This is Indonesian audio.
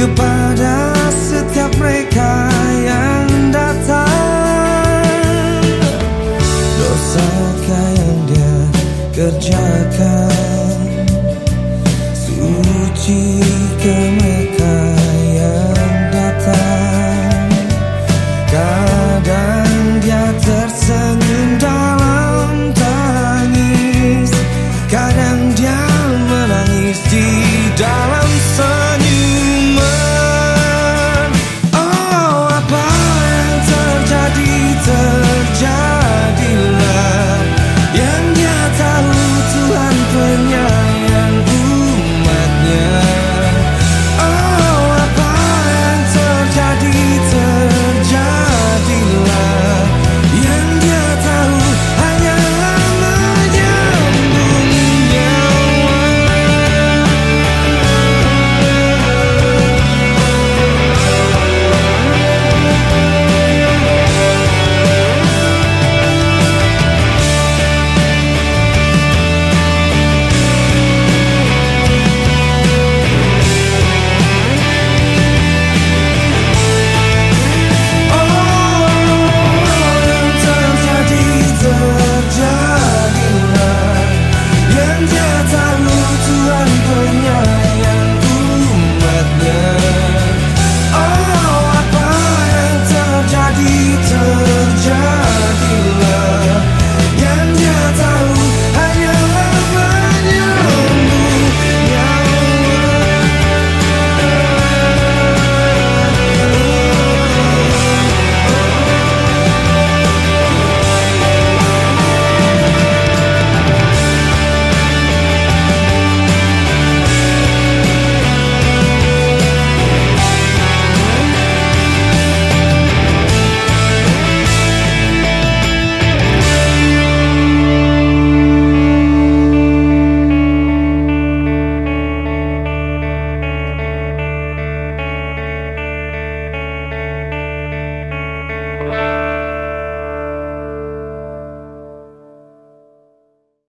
kepada setiap mereka yang datang. Dosa yang dia kerjakan? Suci ke mana